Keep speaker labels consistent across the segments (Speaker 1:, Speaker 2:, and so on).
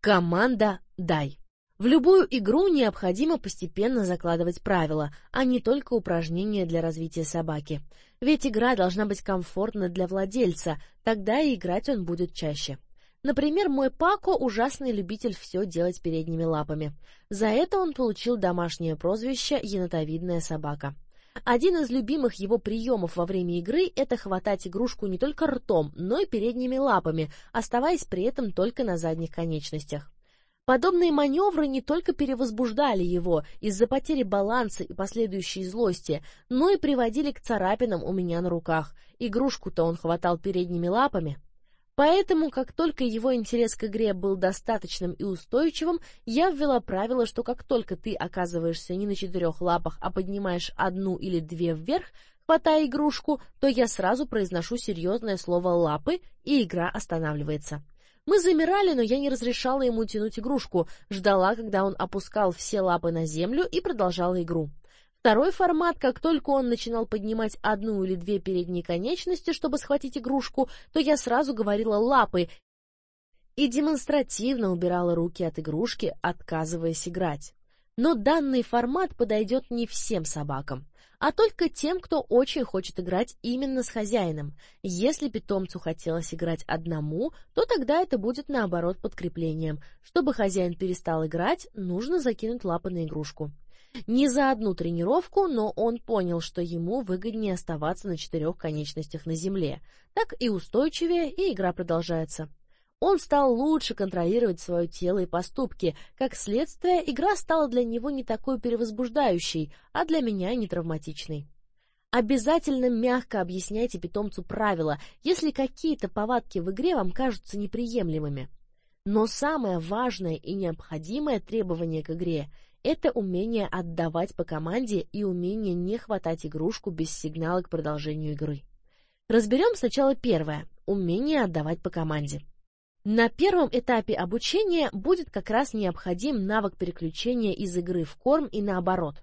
Speaker 1: Команда «Дай». В любую игру необходимо постепенно закладывать правила, а не только упражнения для развития собаки. Ведь игра должна быть комфортна для владельца, тогда и играть он будет чаще. Например, мой Пако ужасный любитель все делать передними лапами. За это он получил домашнее прозвище «енотовидная собака». Один из любимых его приемов во время игры – это хватать игрушку не только ртом, но и передними лапами, оставаясь при этом только на задних конечностях. Подобные маневры не только перевозбуждали его из-за потери баланса и последующей злости, но и приводили к царапинам у меня на руках. Игрушку-то он хватал передними лапами. Поэтому, как только его интерес к игре был достаточным и устойчивым, я ввела правило, что как только ты оказываешься не на четырех лапах, а поднимаешь одну или две вверх, хватая игрушку, то я сразу произношу серьезное слово «лапы», и игра останавливается. Мы замирали, но я не разрешала ему тянуть игрушку, ждала, когда он опускал все лапы на землю и продолжала игру. Второй формат, как только он начинал поднимать одну или две передние конечности, чтобы схватить игрушку, то я сразу говорила «лапы» и демонстративно убирала руки от игрушки, отказываясь играть. Но данный формат подойдет не всем собакам, а только тем, кто очень хочет играть именно с хозяином. Если питомцу хотелось играть одному, то тогда это будет наоборот подкреплением. Чтобы хозяин перестал играть, нужно закинуть лапы на игрушку. Не за одну тренировку, но он понял, что ему выгоднее оставаться на четырех конечностях на земле. Так и устойчивее, и игра продолжается. Он стал лучше контролировать свое тело и поступки. Как следствие, игра стала для него не такой перевозбуждающей, а для меня не травматичной. Обязательно мягко объясняйте питомцу правила, если какие-то повадки в игре вам кажутся неприемлемыми. Но самое важное и необходимое требование к игре это умение отдавать по команде и умение не хватать игрушку без сигнала к продолжению игры. Разберем сначала первое – умение отдавать по команде. На первом этапе обучения будет как раз необходим навык переключения из игры в корм и наоборот.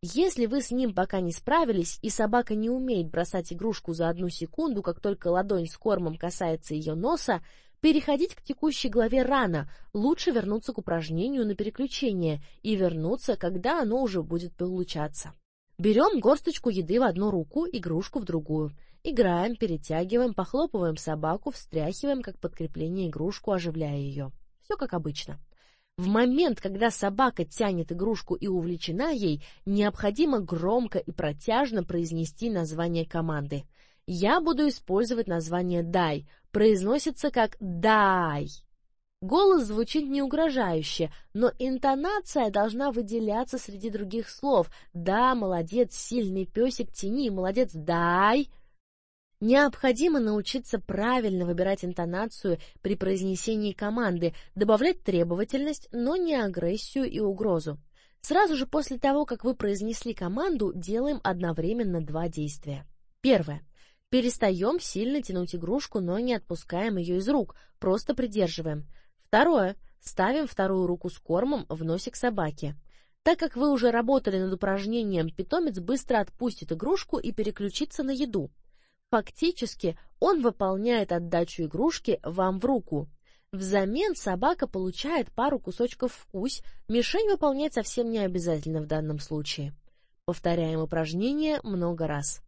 Speaker 1: Если вы с ним пока не справились, и собака не умеет бросать игрушку за одну секунду, как только ладонь с кормом касается ее носа, Переходить к текущей главе рано, лучше вернуться к упражнению на переключение и вернуться, когда оно уже будет получаться. Берем горсточку еды в одну руку, игрушку в другую. Играем, перетягиваем, похлопываем собаку, встряхиваем как подкрепление игрушку, оживляя ее. Все как обычно. В момент, когда собака тянет игрушку и увлечена ей, необходимо громко и протяжно произнести название команды. Я буду использовать название «дай», произносится как «дай». Голос звучит не угрожающе, но интонация должна выделяться среди других слов. «Да, молодец, сильный песик, тяни, молодец, дай!» Необходимо научиться правильно выбирать интонацию при произнесении команды, добавлять требовательность, но не агрессию и угрозу. Сразу же после того, как вы произнесли команду, делаем одновременно два действия. Первое. Перестаем сильно тянуть игрушку, но не отпускаем ее из рук, просто придерживаем. Второе. Ставим вторую руку с кормом в носик собаки. Так как вы уже работали над упражнением, питомец быстро отпустит игрушку и переключится на еду. Фактически, он выполняет отдачу игрушки вам в руку. Взамен собака получает пару кусочков вкусь, мишень выполнять совсем не обязательно в данном случае. Повторяем упражнение много раз.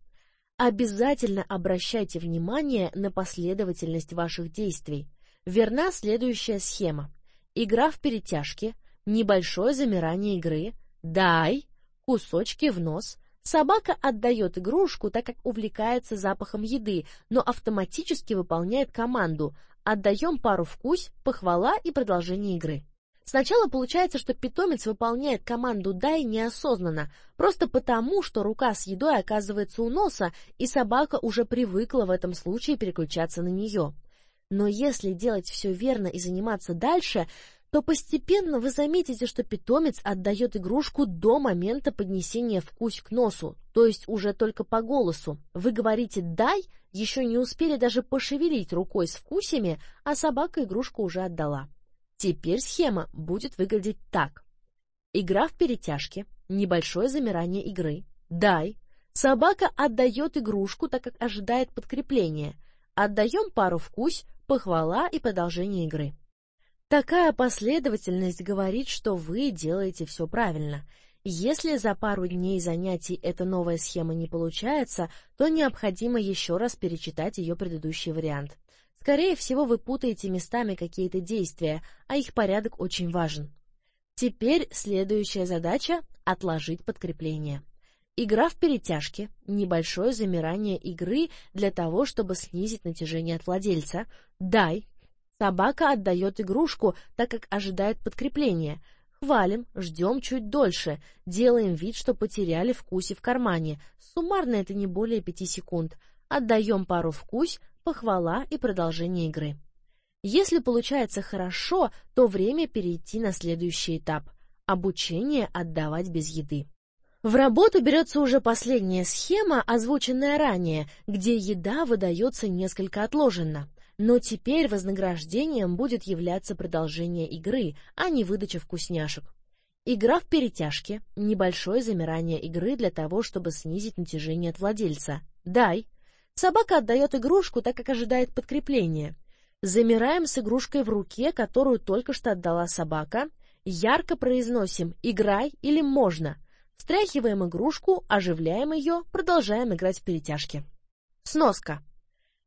Speaker 1: Обязательно обращайте внимание на последовательность ваших действий. Верна следующая схема. Игра в перетяжке, небольшое замирание игры, дай, кусочки в нос. Собака отдает игрушку, так как увлекается запахом еды, но автоматически выполняет команду «отдаем пару вкусь», «похвала» и продолжение игры. Сначала получается, что питомец выполняет команду «дай» неосознанно, просто потому, что рука с едой оказывается у носа, и собака уже привыкла в этом случае переключаться на нее. Но если делать все верно и заниматься дальше, то постепенно вы заметите, что питомец отдает игрушку до момента поднесения вкусь к носу, то есть уже только по голосу. Вы говорите «дай», еще не успели даже пошевелить рукой с вкусями, а собака игрушку уже отдала. Теперь схема будет выглядеть так. Игра в перетяжке, небольшое замирание игры, дай, собака отдает игрушку, так как ожидает подкрепления, отдаем пару вкусь, похвала и продолжение игры. Такая последовательность говорит, что вы делаете все правильно. Если за пару дней занятий эта новая схема не получается, то необходимо еще раз перечитать ее предыдущий вариант. Скорее всего, вы путаете местами какие-то действия, а их порядок очень важен. Теперь следующая задача — отложить подкрепление. Игра в перетяжки – небольшое замирание игры для того, чтобы снизить натяжение от владельца. Дай. Собака отдает игрушку, так как ожидает подкрепления. Хвалим, ждем чуть дольше, делаем вид, что потеряли вкусе в кармане. Суммарно это не более пяти секунд. Отдаем пару вкусь, похвала и продолжение игры. Если получается хорошо, то время перейти на следующий этап – обучение отдавать без еды. В работу берется уже последняя схема, озвученная ранее, где еда выдается несколько отложенно. Но теперь вознаграждением будет являться продолжение игры, а не выдача вкусняшек. Игра в перетяжке – небольшое замирание игры для того, чтобы снизить натяжение от владельца. Дай. Собака отдает игрушку, так как ожидает подкрепления. Замираем с игрушкой в руке, которую только что отдала собака. Ярко произносим «играй» или «можно». Встряхиваем игрушку, оживляем ее, продолжаем играть в перетяжки. Сноска.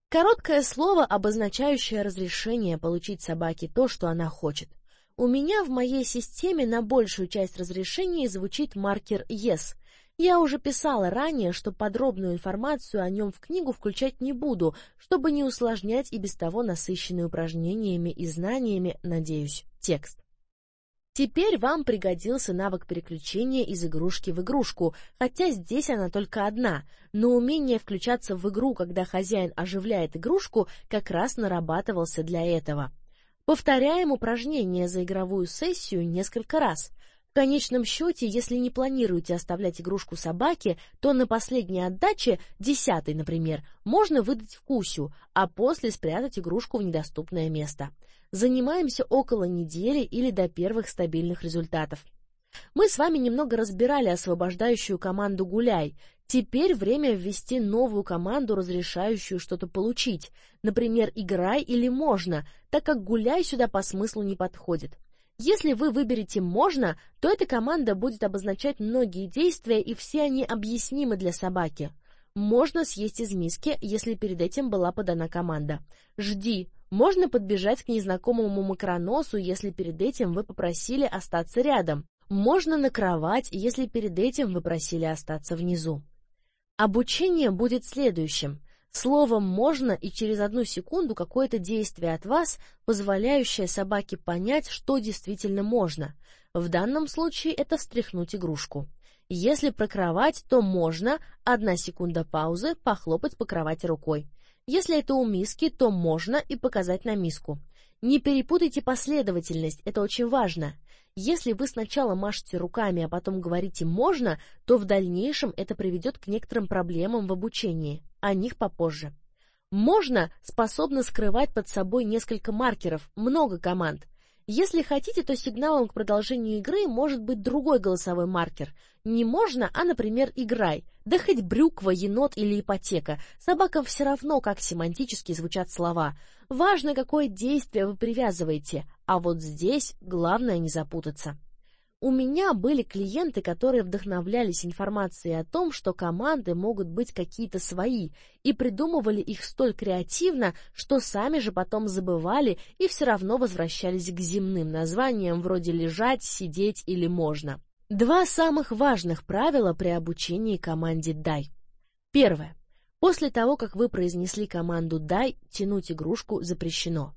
Speaker 1: Короткое слово, обозначающее разрешение получить собаке то, что она хочет. У меня в моей системе на большую часть разрешений звучит маркер «Yes». Я уже писала ранее, что подробную информацию о нем в книгу включать не буду, чтобы не усложнять и без того насыщенный упражнениями и знаниями, надеюсь, текст. Теперь вам пригодился навык переключения из игрушки в игрушку, хотя здесь она только одна, но умение включаться в игру, когда хозяин оживляет игрушку, как раз нарабатывался для этого. Повторяем упражнение за игровую сессию несколько раз. В конечном счете, если не планируете оставлять игрушку собаке, то на последней отдаче, десятой, например, можно выдать вкусю, а после спрятать игрушку в недоступное место. Занимаемся около недели или до первых стабильных результатов. Мы с вами немного разбирали освобождающую команду «Гуляй». Теперь время ввести новую команду, разрешающую что-то получить. Например, «Играй» или «Можно», так как «Гуляй» сюда по смыслу не подходит. Если вы выберете «можно», то эта команда будет обозначать многие действия, и все они объяснимы для собаки. Можно съесть из миски, если перед этим была подана команда. «Жди», можно подбежать к незнакомому макроносу, если перед этим вы попросили остаться рядом. Можно на кровать, если перед этим вы просили остаться внизу. Обучение будет следующим. Словом «можно» и через одну секунду какое-то действие от вас, позволяющее собаке понять, что действительно можно. В данном случае это встряхнуть игрушку. Если про кровать, то можно, одна секунда паузы, похлопать по кровати рукой. Если это у миски, то можно и показать на миску. Не перепутайте последовательность, это очень важно. Если вы сначала машете руками, а потом говорите «можно», то в дальнейшем это приведет к некоторым проблемам в обучении, о них попозже. «Можно» способно скрывать под собой несколько маркеров, много команд. Если хотите, то сигналом к продолжению игры может быть другой голосовой маркер. Не можно, а, например, «играй». Да хоть брюква, енот или ипотека. Собакам все равно, как семантически звучат слова. Важно, какое действие вы привязываете, а вот здесь главное не запутаться. У меня были клиенты, которые вдохновлялись информацией о том, что команды могут быть какие-то свои, и придумывали их столь креативно, что сами же потом забывали и все равно возвращались к земным названиям вроде «лежать», «сидеть» или «можно». Два самых важных правила при обучении команде «дай». Первое. После того, как вы произнесли команду «дай», тянуть игрушку запрещено.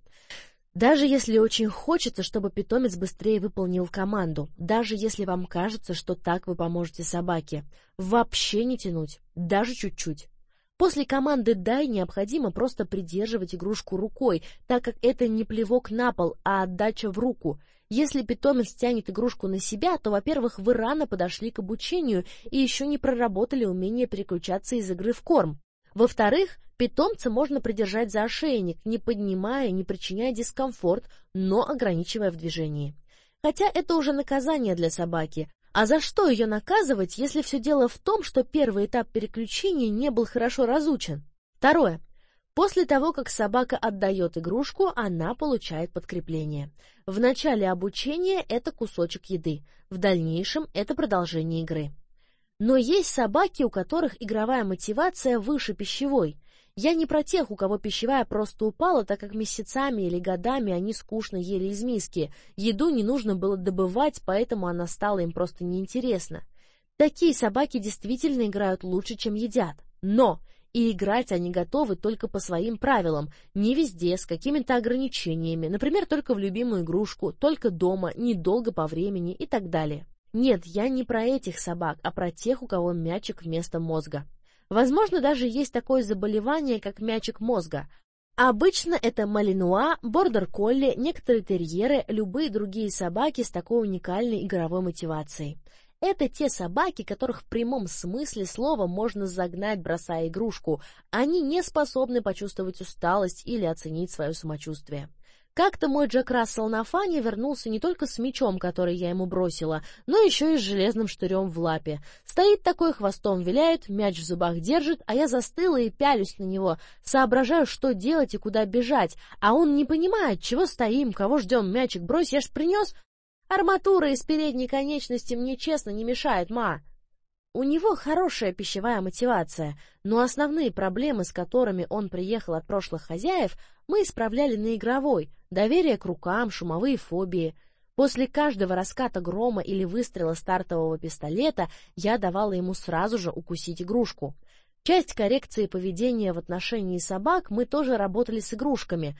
Speaker 1: Даже если очень хочется, чтобы питомец быстрее выполнил команду, даже если вам кажется, что так вы поможете собаке, вообще не тянуть, даже чуть-чуть. После команды «дай» необходимо просто придерживать игрушку рукой, так как это не плевок на пол, а отдача в руку. Если питомец тянет игрушку на себя, то, во-первых, вы рано подошли к обучению и еще не проработали умение переключаться из игры в корм. Во-вторых, питомца можно придержать за ошейник, не поднимая, не причиняя дискомфорт, но ограничивая в движении. Хотя это уже наказание для собаки. А за что ее наказывать, если все дело в том, что первый этап переключения не был хорошо разучен? Второе. После того, как собака отдает игрушку, она получает подкрепление. В начале обучения это кусочек еды, в дальнейшем это продолжение игры. Но есть собаки, у которых игровая мотивация выше пищевой. Я не про тех, у кого пищевая просто упала, так как месяцами или годами они скучно ели из миски. Еду не нужно было добывать, поэтому она стала им просто неинтересна. Такие собаки действительно играют лучше, чем едят. Но и играть они готовы только по своим правилам, не везде, с какими-то ограничениями, например, только в любимую игрушку, только дома, недолго по времени и так далее. Нет, я не про этих собак, а про тех, у кого мячик вместо мозга. Возможно, даже есть такое заболевание, как мячик мозга. Обычно это малинуа, бордер-колли, некоторые терьеры, любые другие собаки с такой уникальной игровой мотивацией. Это те собаки, которых в прямом смысле слова можно загнать, бросая игрушку. Они не способны почувствовать усталость или оценить свое самочувствие. Как-то мой Джек Рассел на фане вернулся не только с мечом, который я ему бросила, но еще и с железным штырем в лапе. Стоит такой, хвостом виляет, мяч в зубах держит, а я застыла и пялюсь на него, соображаю, что делать и куда бежать, а он не понимает, чего стоим, кого ждем, мячик брось, я ж принес, Арматура из передней конечности мне честно не мешает, ма. У него хорошая пищевая мотивация, но основные проблемы, с которыми он приехал от прошлых хозяев, мы исправляли на игровой, доверие к рукам, шумовые фобии. После каждого раската грома или выстрела стартового пистолета я давала ему сразу же укусить игрушку. Часть коррекции поведения в отношении собак мы тоже работали с игрушками,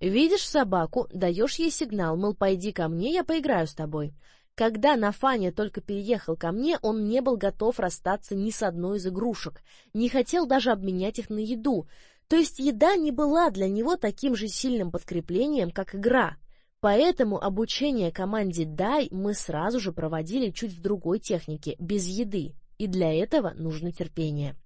Speaker 1: Видишь собаку, даешь ей сигнал, мол, пойди ко мне, я поиграю с тобой. Когда Нафаня только переехал ко мне, он не был готов расстаться ни с одной из игрушек, не хотел даже обменять их на еду. То есть еда не была для него таким же сильным подкреплением, как игра. Поэтому обучение команде «дай» мы сразу же проводили чуть в другой технике, без еды, и для этого нужно терпение.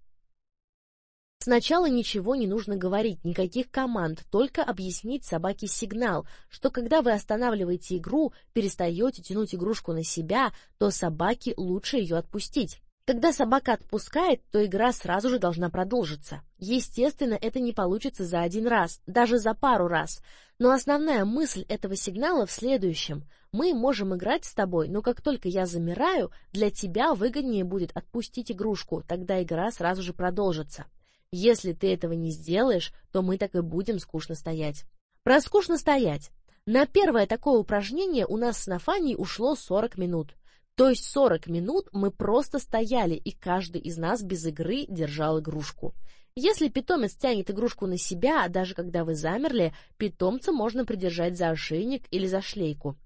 Speaker 1: Сначала ничего не нужно говорить, никаких команд, только объяснить собаке сигнал, что когда вы останавливаете игру, перестаете тянуть игрушку на себя, то собаке лучше ее отпустить. Когда собака отпускает, то игра сразу же должна продолжиться. Естественно, это не получится за один раз, даже за пару раз. Но основная мысль этого сигнала в следующем. Мы можем играть с тобой, но как только я замираю, для тебя выгоднее будет отпустить игрушку, тогда игра сразу же продолжится. Если ты этого не сделаешь, то мы так и будем скучно стоять. Про скучно стоять. На первое такое упражнение у нас с Нафаней ушло 40 минут. То есть 40 минут мы просто стояли, и каждый из нас без игры держал игрушку. Если питомец тянет игрушку на себя, даже когда вы замерли, питомца можно придержать за ошейник или за шлейку.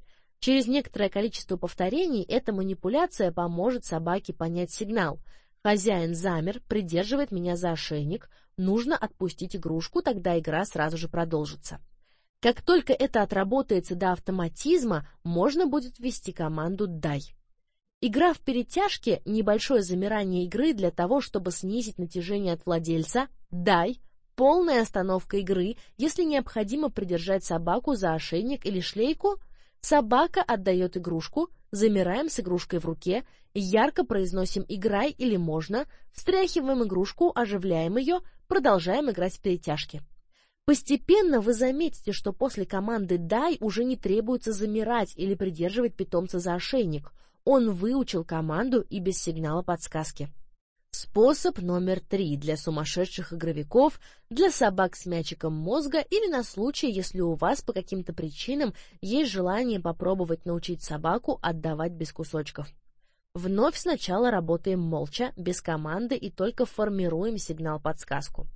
Speaker 1: Через некоторое количество повторений эта манипуляция поможет собаке понять сигнал – Хозяин замер, придерживает меня за ошейник. Нужно отпустить игрушку, тогда игра сразу же продолжится. Как только это отработается до автоматизма, можно будет ввести команду «дай». Игра в перетяжке – небольшое замирание игры для того, чтобы снизить натяжение от владельца, «дай», полная остановка игры, если необходимо придержать собаку за ошейник или шлейку, собака отдает игрушку, замираем с игрушкой в руке, ярко произносим «играй» или «можно», встряхиваем игрушку, оживляем ее, продолжаем играть в перетяжки. Постепенно вы заметите, что после команды «дай» уже не требуется замирать или придерживать питомца за ошейник. Он выучил команду и без сигнала подсказки. Способ номер три для сумасшедших игровиков, для собак с мячиком мозга или на случай, если у вас по каким-то причинам есть желание попробовать научить собаку отдавать без кусочков. Вновь сначала работаем молча, без команды и только формируем сигнал-подсказку.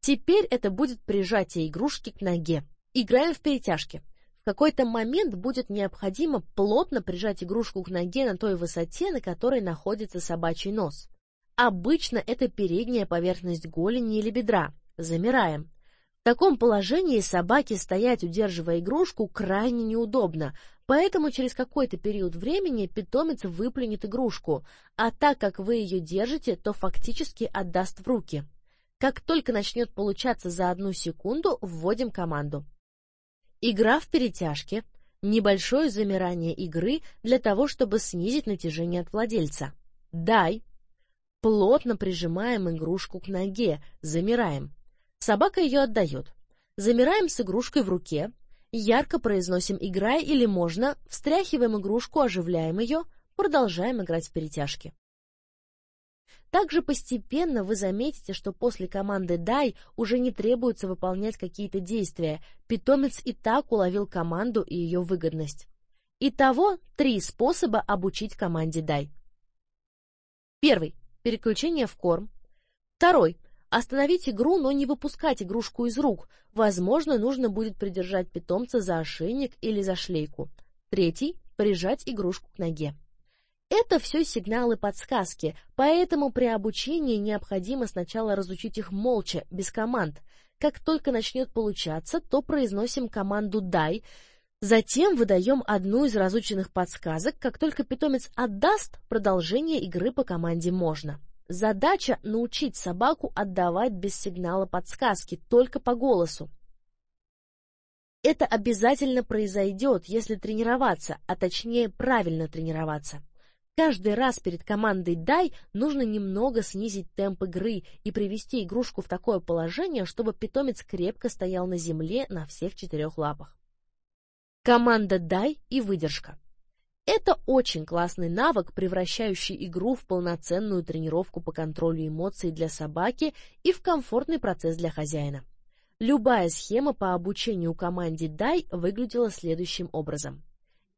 Speaker 1: Теперь это будет прижатие игрушки к ноге. Играем в перетяжки. В какой-то момент будет необходимо плотно прижать игрушку к ноге на той высоте, на которой находится собачий нос. Обычно это передняя поверхность голени или бедра. Замираем. В таком положении собаке стоять, удерживая игрушку, крайне неудобно, поэтому через какой-то период времени питомец выплюнет игрушку, а так как вы ее держите, то фактически отдаст в руки. Как только начнет получаться за одну секунду, вводим команду. Игра в перетяжке. Небольшое замирание игры для того, чтобы снизить натяжение от владельца. Дай Плотно прижимаем игрушку к ноге, замираем. Собака ее отдает. Замираем с игрушкой в руке, ярко произносим «играй» или «можно», встряхиваем игрушку, оживляем ее, продолжаем играть в перетяжки. Также постепенно вы заметите, что после команды «дай» уже не требуется выполнять какие-то действия, питомец и так уловил команду и ее выгодность. Итого три способа обучить команде «дай». Первый. Переключение в корм. Второй. Остановить игру, но не выпускать игрушку из рук. Возможно, нужно будет придержать питомца за ошейник или за шлейку. Третий – прижать игрушку к ноге. Это все сигналы-подсказки, поэтому при обучении необходимо сначала разучить их молча, без команд. Как только начнет получаться, то произносим команду «дай», затем выдаем одну из разученных подсказок, как только питомец отдаст, продолжение игры по команде «можно». Задача – научить собаку отдавать без сигнала подсказки, только по голосу. Это обязательно произойдет, если тренироваться, а точнее правильно тренироваться. Каждый раз перед командой «дай» нужно немного снизить темп игры и привести игрушку в такое положение, чтобы питомец крепко стоял на земле на всех четырех лапах. Команда «дай» и выдержка. Это очень классный навык, превращающий игру в полноценную тренировку по контролю эмоций для собаки и в комфортный процесс для хозяина. Любая схема по обучению команде «дай» выглядела следующим образом.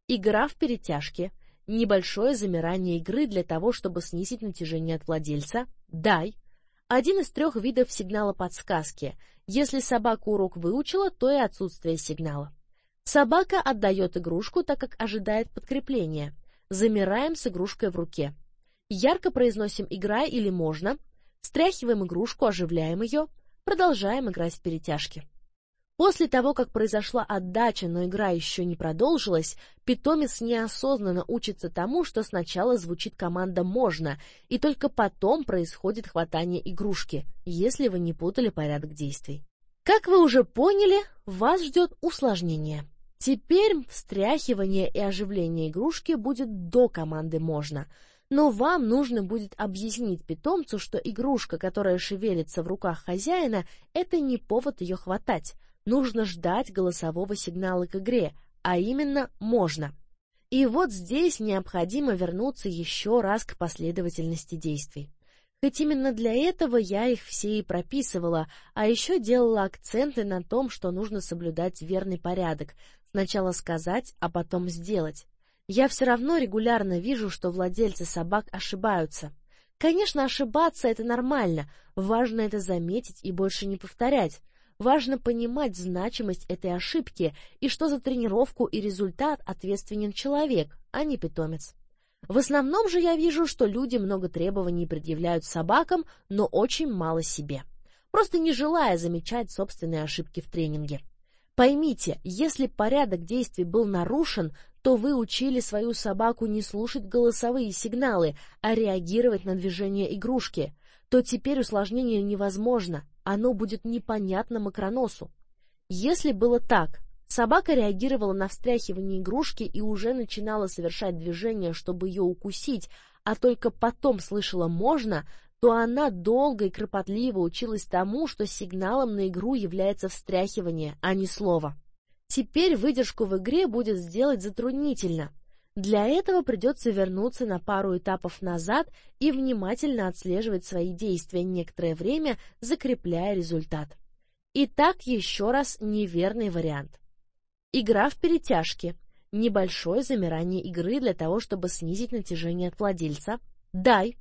Speaker 1: Игра в перетяжке, небольшое замирание игры для того, чтобы снизить натяжение от владельца, «дай», один из трех видов сигнала подсказки. Если собака урок выучила, то и отсутствие сигнала. Собака отдает игрушку, так как ожидает подкрепления. Замираем с игрушкой в руке. Ярко произносим «играй» или «можно», стряхиваем игрушку, оживляем ее, продолжаем играть в перетяжки. После того, как произошла отдача, но игра еще не продолжилась, питомец неосознанно учится тому, что сначала звучит команда «можно», и только потом происходит хватание игрушки, если вы не путали порядок действий. Как вы уже поняли, вас ждет усложнение. Теперь встряхивание и оживление игрушки будет до команды «можно», но вам нужно будет объяснить питомцу, что игрушка, которая шевелится в руках хозяина, это не повод ее хватать. Нужно ждать голосового сигнала к игре, а именно «можно». И вот здесь необходимо вернуться еще раз к последовательности действий. Хоть именно для этого я их все и прописывала, а еще делала акценты на том, что нужно соблюдать верный порядок, Сначала сказать, а потом сделать. Я все равно регулярно вижу, что владельцы собак ошибаются. Конечно, ошибаться — это нормально, важно это заметить и больше не повторять. Важно понимать значимость этой ошибки и что за тренировку и результат ответственен человек, а не питомец. В основном же я вижу, что люди много требований предъявляют собакам, но очень мало себе, просто не желая замечать собственные ошибки в тренинге. Поймите, если порядок действий был нарушен, то вы учили свою собаку не слушать голосовые сигналы, а реагировать на движение игрушки, то теперь усложнение невозможно, оно будет непонятно макроносу. Если было так, собака реагировала на встряхивание игрушки и уже начинала совершать движение, чтобы ее укусить, а только потом слышала «можно», то она долго и кропотливо училась тому, что сигналом на игру является встряхивание, а не слово. Теперь выдержку в игре будет сделать затруднительно. Для этого придется вернуться на пару этапов назад и внимательно отслеживать свои действия некоторое время, закрепляя результат. Итак, еще раз неверный вариант. Игра в перетяжки. Небольшое замирание игры для того, чтобы снизить натяжение от владельца. Дай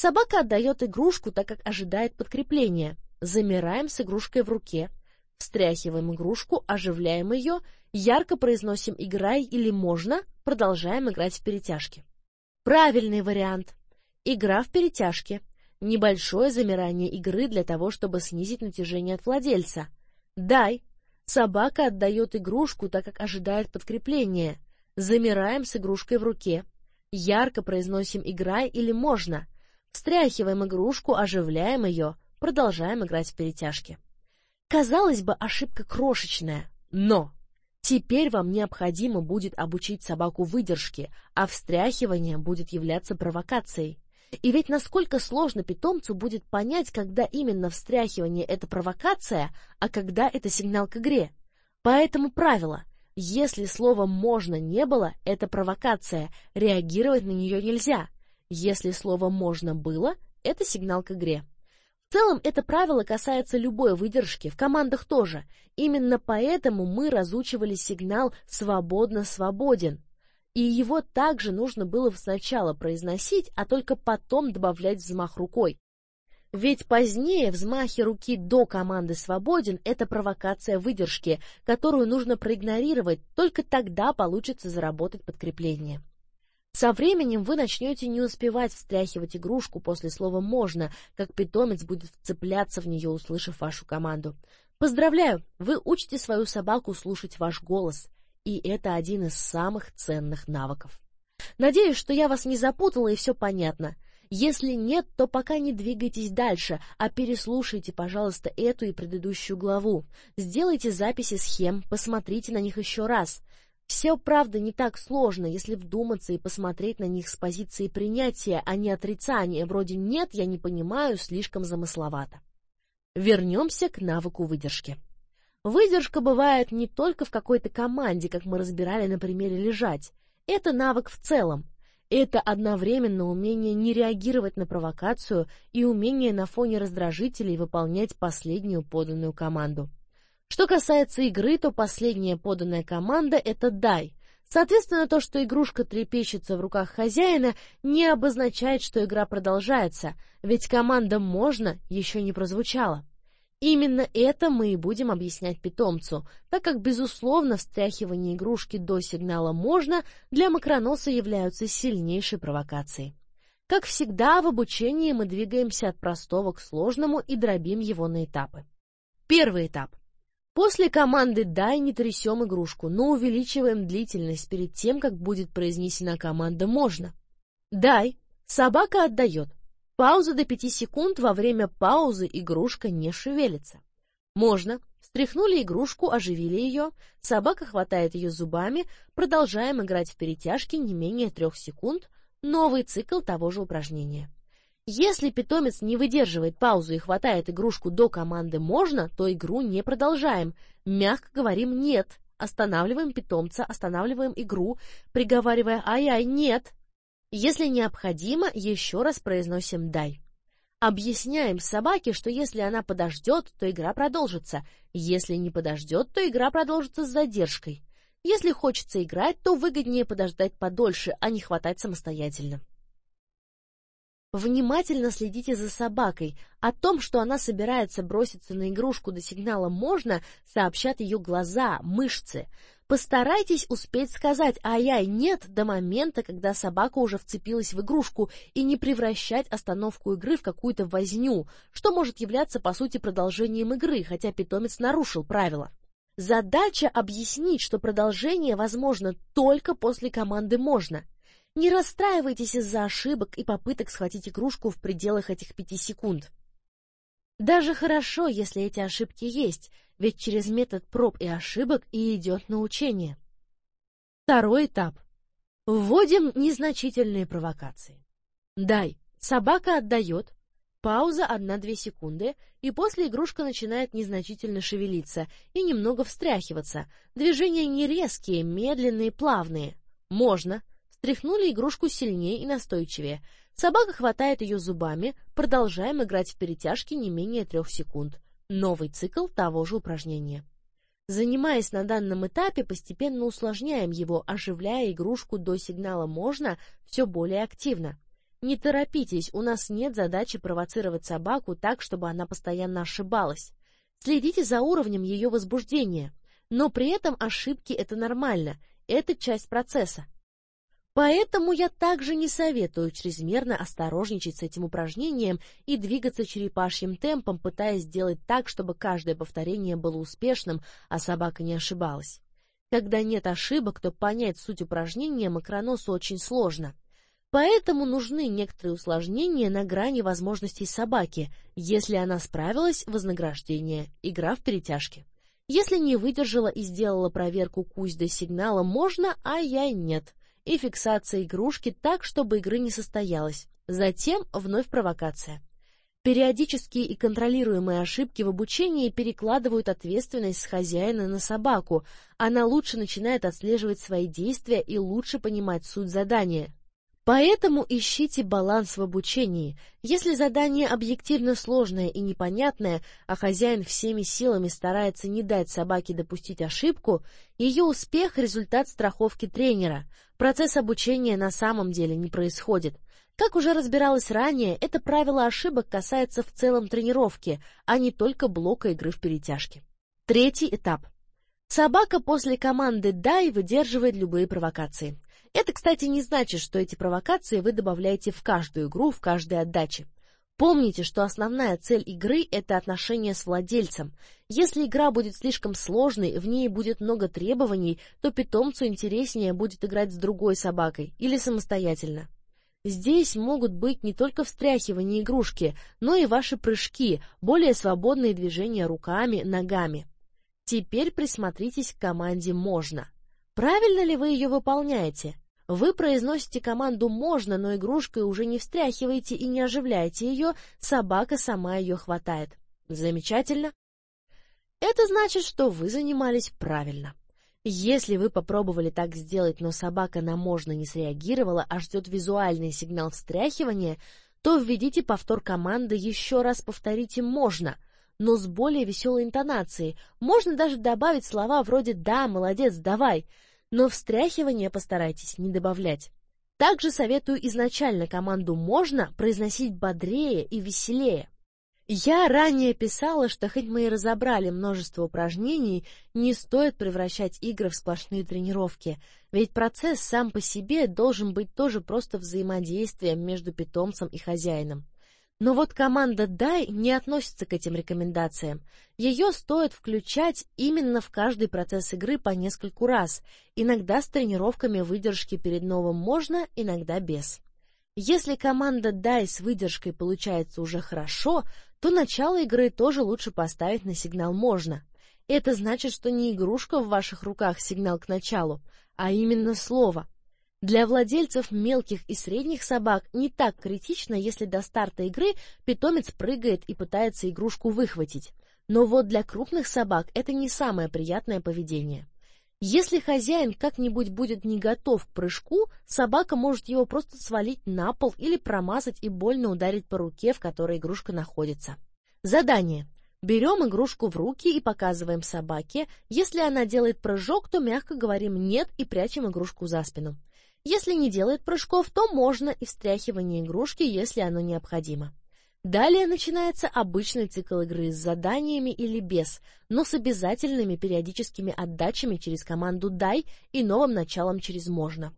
Speaker 1: Собака отдает игрушку, так как ожидает подкрепления. Замираем с игрушкой в руке, встряхиваем игрушку, оживляем ее, ярко произносим «играй» или «можно», продолжаем играть в перетяжки. Правильный вариант. Игра в перетяжке. Небольшое замирание игры для того, чтобы снизить натяжение от владельца. Дай. Собака отдает игрушку, так как ожидает подкрепления. Замираем с игрушкой в руке. Ярко произносим «играй» или «можно», Встряхиваем игрушку, оживляем ее, продолжаем играть в перетяжки. Казалось бы, ошибка крошечная, но теперь вам необходимо будет обучить собаку выдержке, а встряхивание будет являться провокацией. И ведь насколько сложно питомцу будет понять, когда именно встряхивание — это провокация, а когда это сигнал к игре. Поэтому правило — если слова «можно» не было, это провокация, реагировать на нее нельзя. Если слово «можно» было, это сигнал к игре. В целом, это правило касается любой выдержки, в командах тоже. Именно поэтому мы разучивали сигнал «свободно свободен». И его также нужно было сначала произносить, а только потом добавлять взмах рукой. Ведь позднее взмахи руки до команды «свободен» — это провокация выдержки, которую нужно проигнорировать, только тогда получится заработать подкрепление. Со временем вы начнете не успевать встряхивать игрушку после слова «можно», как питомец будет вцепляться в нее, услышав вашу команду. Поздравляю, вы учите свою собаку слушать ваш голос, и это один из самых ценных навыков. Надеюсь, что я вас не запутала и все понятно. Если нет, то пока не двигайтесь дальше, а переслушайте, пожалуйста, эту и предыдущую главу. Сделайте записи схем, посмотрите на них еще раз. Все, правда, не так сложно, если вдуматься и посмотреть на них с позиции принятия, а не отрицания, вроде «нет, я не понимаю, слишком замысловато». Вернемся к навыку выдержки. Выдержка бывает не только в какой-то команде, как мы разбирали на примере «лежать». Это навык в целом. Это одновременно умение не реагировать на провокацию и умение на фоне раздражителей выполнять последнюю поданную команду. Что касается игры, то последняя поданная команда — это «дай». Соответственно, то, что игрушка трепещется в руках хозяина, не обозначает, что игра продолжается, ведь команда «можно» еще не прозвучала. Именно это мы и будем объяснять питомцу, так как, безусловно, встряхивание игрушки до сигнала «можно» для макроноса являются сильнейшей провокацией. Как всегда, в обучении мы двигаемся от простого к сложному и дробим его на этапы. Первый этап. После команды «дай» не трясем игрушку, но увеличиваем длительность перед тем, как будет произнесена команда «можно». «Дай». Собака отдает. Пауза до 5 секунд, во время паузы игрушка не шевелится. «Можно». Встряхнули игрушку, оживили ее, собака хватает ее зубами, продолжаем играть в перетяжки не менее трех секунд, новый цикл того же упражнения. Если питомец не выдерживает паузу и хватает игрушку до команды «можно», то игру не продолжаем. Мягко говорим «нет». Останавливаем питомца, останавливаем игру, приговаривая «ай-ай, нет». Если необходимо, еще раз произносим «дай». Объясняем собаке, что если она подождет, то игра продолжится. Если не подождет, то игра продолжится с задержкой. Если хочется играть, то выгоднее подождать подольше, а не хватать самостоятельно. Внимательно следите за собакой. О том, что она собирается броситься на игрушку до сигнала «можно», сообщат ее глаза, мышцы. Постарайтесь успеть сказать «ай-яй, нет» до момента, когда собака уже вцепилась в игрушку, и не превращать остановку игры в какую-то возню, что может являться, по сути, продолжением игры, хотя питомец нарушил правила. Задача объяснить, что продолжение возможно только после команды «можно». Не расстраивайтесь из-за ошибок и попыток схватить игрушку в пределах этих пяти секунд. Даже хорошо, если эти ошибки есть, ведь через метод проб и ошибок и идет научение. Второй этап. Вводим незначительные провокации. Дай. Собака отдает. Пауза 1-2 секунды, и после игрушка начинает незначительно шевелиться и немного встряхиваться. Движения не резкие, медленные, плавные. Можно. Стряхнули игрушку сильнее и настойчивее. Собака хватает ее зубами, продолжаем играть в перетяжки не менее трех секунд. Новый цикл того же упражнения. Занимаясь на данном этапе, постепенно усложняем его, оживляя игрушку до сигнала «можно» все более активно. Не торопитесь, у нас нет задачи провоцировать собаку так, чтобы она постоянно ошибалась. Следите за уровнем ее возбуждения. Но при этом ошибки — это нормально, это часть процесса. Поэтому я также не советую чрезмерно осторожничать с этим упражнением и двигаться черепашьим темпом, пытаясь сделать так, чтобы каждое повторение было успешным, а собака не ошибалась. Когда нет ошибок, то понять суть упражнения макроносу очень сложно. Поэтому нужны некоторые усложнения на грани возможностей собаки. Если она справилась, вознаграждение, игра в перетяжки. Если не выдержала и сделала проверку кусь до сигнала «можно», а я нет и фиксация игрушки так, чтобы игры не состоялось. Затем вновь провокация. Периодические и контролируемые ошибки в обучении перекладывают ответственность с хозяина на собаку. Она лучше начинает отслеживать свои действия и лучше понимать суть задания. Поэтому ищите баланс в обучении. Если задание объективно сложное и непонятное, а хозяин всеми силами старается не дать собаке допустить ошибку, ее успех – результат страховки тренера. Процесс обучения на самом деле не происходит. Как уже разбиралось ранее, это правило ошибок касается в целом тренировки, а не только блока игры в перетяжке. Третий этап. Собака после команды «дай» выдерживает любые провокации. Это, кстати, не значит, что эти провокации вы добавляете в каждую игру, в каждой отдаче. Помните, что основная цель игры – это отношение с владельцем. Если игра будет слишком сложной, в ней будет много требований, то питомцу интереснее будет играть с другой собакой или самостоятельно. Здесь могут быть не только встряхивание игрушки, но и ваши прыжки, более свободные движения руками, ногами. Теперь присмотритесь к команде «можно». Правильно ли вы ее выполняете? Вы произносите команду «можно», но игрушкой уже не встряхиваете и не оживляете ее, собака сама ее хватает. Замечательно. Это значит, что вы занимались правильно. Если вы попробовали так сделать, но собака на «можно» не среагировала, а ждет визуальный сигнал встряхивания, то введите повтор команды «еще раз повторите «можно», но с более веселой интонацией. Можно даже добавить слова вроде «да, молодец, давай», но встряхивание постарайтесь не добавлять. Также советую изначально команду «можно» произносить бодрее и веселее. Я ранее писала, что хоть мы и разобрали множество упражнений, не стоит превращать игры в сплошные тренировки, ведь процесс сам по себе должен быть тоже просто взаимодействием между питомцем и хозяином. Но вот команда «Дай» не относится к этим рекомендациям. Ее стоит включать именно в каждый процесс игры по нескольку раз, иногда с тренировками выдержки перед новым можно, иногда без. Если команда «Дай» с выдержкой получается уже хорошо, то начало игры тоже лучше поставить на сигнал «можно». Это значит, что не игрушка в ваших руках сигнал к началу, а именно слово. Для владельцев мелких и средних собак не так критично, если до старта игры питомец прыгает и пытается игрушку выхватить. Но вот для крупных собак это не самое приятное поведение. Если хозяин как-нибудь будет не готов к прыжку, собака может его просто свалить на пол или промазать и больно ударить по руке, в которой игрушка находится. Задание. Берем игрушку в руки и показываем собаке. Если она делает прыжок, то мягко говорим «нет» и прячем игрушку за спину. Если не делает прыжков, то можно и встряхивание игрушки, если оно необходимо. Далее начинается обычный цикл игры с заданиями или без, но с обязательными периодическими отдачами через команду «дай» и новым началом через «можно».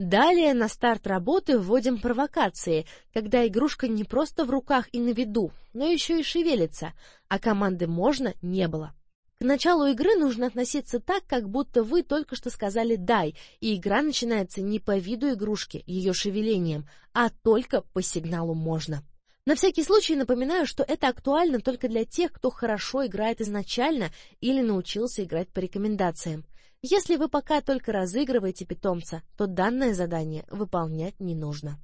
Speaker 1: Далее на старт работы вводим провокации, когда игрушка не просто в руках и на виду, но еще и шевелится, а команды «можно» не было. К началу игры нужно относиться так, как будто вы только что сказали «дай», и игра начинается не по виду игрушки, ее шевелением, а только по сигналу «можно». На всякий случай напоминаю, что это актуально только для тех, кто хорошо играет изначально или научился играть по рекомендациям. Если вы пока только разыгрываете питомца, то данное задание выполнять не нужно.